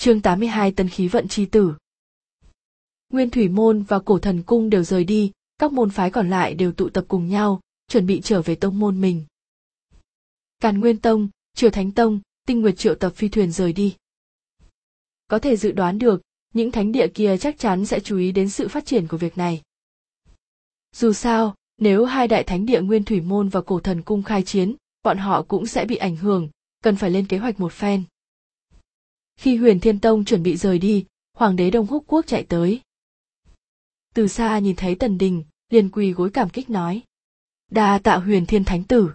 chương 82 tấn khí vận chi tử. Nguyên Thủy Môn và Cổ Thần Cung đều rời đi, các môn phái còn lại đều tụ tập cùng nhau, chuẩn bị trở về tông môn mình. Càn Nguyên Tông, Triều Thánh Tông, Tinh Nguyệt triệu tập phi thuyền rời đi. Có thể dự đoán được, những thánh địa kia chắc chắn sẽ chú ý đến sự phát triển của việc này. Dù sao, nếu hai đại thánh địa Nguyên Thủy Môn và Cổ Thần Cung khai chiến, bọn họ cũng sẽ bị ảnh hưởng, cần phải lên kế hoạch một phen. Khi Huyền Thiên Tông chuẩn bị rời đi, Hoàng đế Đông Húc Quốc chạy tới. Từ xa nhìn thấy Tần Đình, liền quỳ gối cảm kích nói. Đa tạ Huyền Thiên Thánh Tử.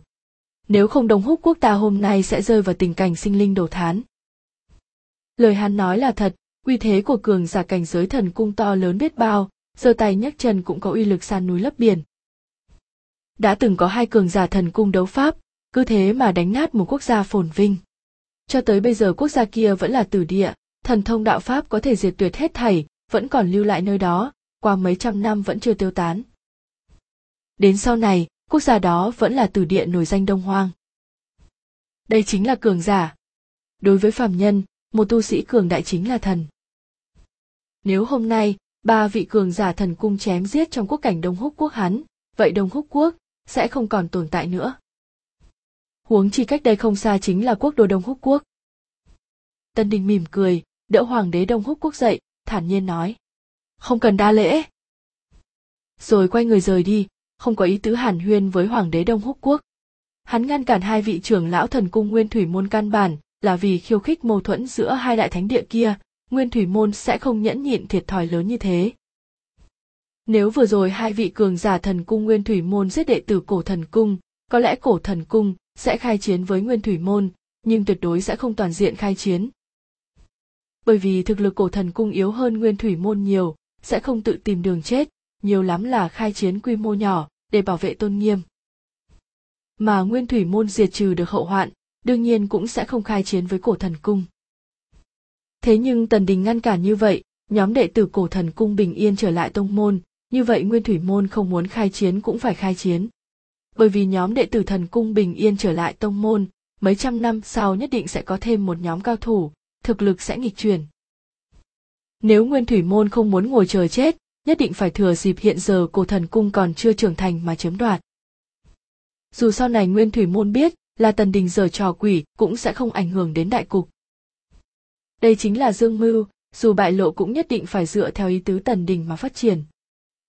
Nếu không Đông Húc Quốc ta hôm nay sẽ rơi vào tình cảnh sinh linh đổ thán. Lời hắn nói là thật, uy thế của cường giả cảnh giới thần cung to lớn biết bao, giơ tay nhấc chân cũng có uy lực san núi lấp biển. Đã từng có hai cường giả thần cung đấu pháp, cứ thế mà đánh nát một quốc gia phồn vinh. Cho tới bây giờ quốc gia kia vẫn là tử địa, thần thông đạo pháp có thể diệt tuyệt hết thảy, vẫn còn lưu lại nơi đó, qua mấy trăm năm vẫn chưa tiêu tán. Đến sau này, quốc gia đó vẫn là tử địa nổi danh đông hoang. Đây chính là cường giả. Đối với phàm nhân, một tu sĩ cường đại chính là thần. Nếu hôm nay, ba vị cường giả thần cung chém giết trong quốc cảnh Đông Húc quốc hắn, vậy Đông Húc quốc sẽ không còn tồn tại nữa. Huống chi cách đây không xa chính là quốc đô Đông Húc quốc. Tân Đình mỉm cười, đỡ hoàng đế Đông Húc quốc dậy, thản nhiên nói: "Không cần đa lễ." Rồi quay người rời đi, không có ý tứ hàn huyên với hoàng đế Đông Húc quốc. Hắn ngăn cản hai vị trưởng lão thần cung Nguyên Thủy môn căn bản, là vì khiêu khích mâu thuẫn giữa hai đại thánh địa kia, Nguyên Thủy môn sẽ không nhẫn nhịn thiệt thòi lớn như thế. Nếu vừa rồi hai vị cường giả thần cung Nguyên Thủy môn giết đệ tử cổ thần cung, có lẽ cổ thần cung sẽ khai chiến với Nguyên Thủy môn, nhưng tuyệt đối sẽ không toàn diện khai chiến. Bởi vì thực lực cổ thần cung yếu hơn Nguyên Thủy môn nhiều, sẽ không tự tìm đường chết, nhiều lắm là khai chiến quy mô nhỏ để bảo vệ tôn nghiêm. Mà Nguyên Thủy môn diệt trừ được hậu hoạn, đương nhiên cũng sẽ không khai chiến với cổ thần cung. Thế nhưng Tần Đình ngăn cản như vậy, nhóm đệ tử cổ thần cung bình yên trở lại tông môn, như vậy Nguyên Thủy môn không muốn khai chiến cũng phải khai chiến. Bởi vì nhóm đệ tử thần cung bình yên trở lại tông môn, mấy trăm năm sau nhất định sẽ có thêm một nhóm cao thủ, thực lực sẽ nghịch chuyển. Nếu Nguyên Thủy môn không muốn ngồi chờ chết, nhất định phải thừa dịp hiện giờ cổ thần cung còn chưa trưởng thành mà chiếm đoạt. Dù sau này Nguyên Thủy môn biết là Tần Đình giờ trò quỷ cũng sẽ không ảnh hưởng đến đại cục. Đây chính là dương mưu, dù bại lộ cũng nhất định phải dựa theo ý tứ Tần Đình mà phát triển.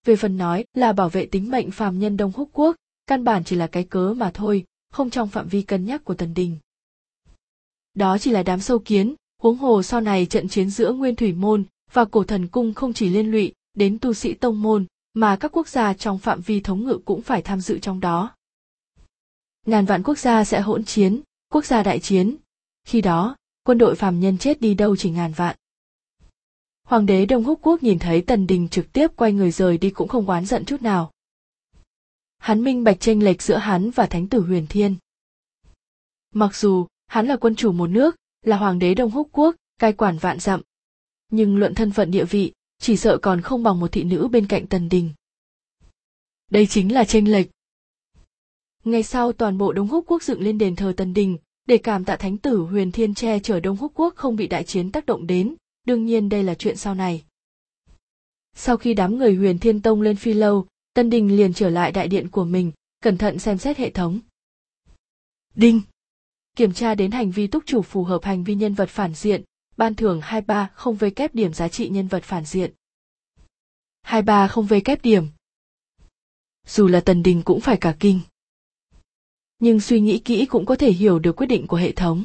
Về phần nói là bảo vệ tính mệnh phàm nhân Đông Húc Quốc, căn bản chỉ là cái cớ mà thôi, không trong phạm vi cân nhắc của Tần Đình. Đó chỉ là đám sâu kiến, huống hồ sau này trận chiến giữa Nguyên Thủy Môn và Cổ Thần Cung không chỉ liên lụy đến tu sĩ tông môn, mà các quốc gia trong phạm vi thống ngự cũng phải tham dự trong đó. Ngàn vạn quốc gia sẽ hỗn chiến, quốc gia đại chiến. Khi đó, quân đội phàm nhân chết đi đâu chỉ ngàn vạn. Hoàng đế Đông Húc Quốc nhìn thấy Tần Đình trực tiếp quay người rời đi cũng không oán giận chút nào. Hắn minh bạch tranh lệch giữa hắn và Thánh tử Huyền Thiên. Mặc dù, hắn là quân chủ một nước, là hoàng đế Đông Húc Quốc, cai quản vạn dặm. Nhưng luận thân phận địa vị, chỉ sợ còn không bằng một thị nữ bên cạnh Tần Đình. Đây chính là tranh lệch. Ngày sau toàn bộ Đông Húc Quốc dựng lên đền thờ Tần Đình, để cảm tạ Thánh tử Huyền Thiên che chở Đông Húc Quốc không bị đại chiến tác động đến, đương nhiên đây là chuyện sau này. Sau khi đám người Huyền Thiên Tông lên phi lâu, Tân Đình liền trở lại đại điện của mình, cẩn thận xem xét hệ thống. Đinh! Kiểm tra đến hành vi túc chủ phù hợp hành vi nhân vật phản diện, ban thưởng 230 v kép điểm giá trị nhân vật phản diện. 230 v kép điểm. Dù là Tần Đình cũng phải cả kinh. Nhưng suy nghĩ kỹ cũng có thể hiểu được quyết định của hệ thống.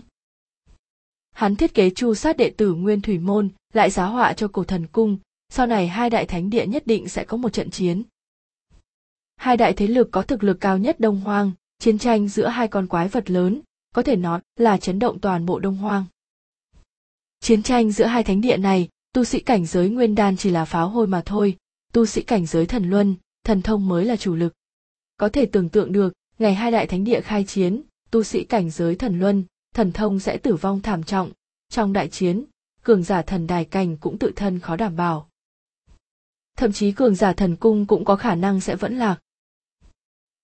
Hắn thiết kế chu sát đệ tử Nguyên Thủy Môn, lại giá họa cho cổ thần cung, sau này hai đại thánh địa nhất định sẽ có một trận chiến. Hai đại thế lực có thực lực cao nhất Đông Hoang, chiến tranh giữa hai con quái vật lớn, có thể nói là chấn động toàn bộ Đông Hoang. Chiến tranh giữa hai thánh địa này, tu sĩ cảnh giới nguyên đan chỉ là pháo hôi mà thôi, tu sĩ cảnh giới thần luân, thần thông mới là chủ lực. Có thể tưởng tượng được, ngày hai đại thánh địa khai chiến, tu sĩ cảnh giới thần luân, thần thông sẽ tử vong thảm trọng, trong đại chiến, cường giả thần đài cảnh cũng tự thân khó đảm bảo. Thậm chí cường giả thần cung cũng có khả năng sẽ vẫn lạc.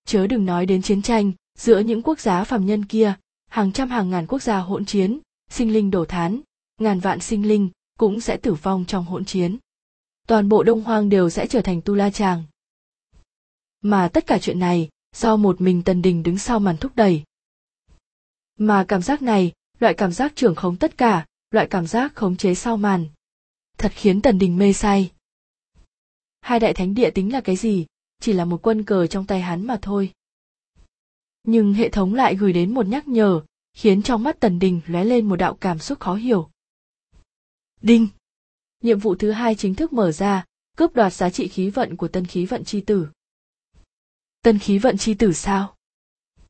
Chớ đừng nói đến chiến tranh, giữa những quốc gia phàm nhân kia, hàng trăm hàng ngàn quốc gia hỗn chiến, sinh linh đổ thán, ngàn vạn sinh linh, cũng sẽ tử vong trong hỗn chiến. Toàn bộ Đông Hoang đều sẽ trở thành tu la tràng. Mà tất cả chuyện này do một mình Tần Đình đứng sau màn thúc đẩy. Mà cảm giác này, loại cảm giác trưởng khống tất cả, loại cảm giác khống chế sau màn. Thật khiến Tần Đình mê say. Hai đại thánh địa tính là cái gì, chỉ là một quân cờ trong tay hắn mà thôi. Nhưng hệ thống lại gửi đến một nhắc nhở, khiến trong mắt Tần Đình lóe lên một đạo cảm xúc khó hiểu. Đinh! Nhiệm vụ thứ hai chính thức mở ra, cướp đoạt giá trị khí vận của tân khí vận chi tử. Tân khí vận chi tử sao?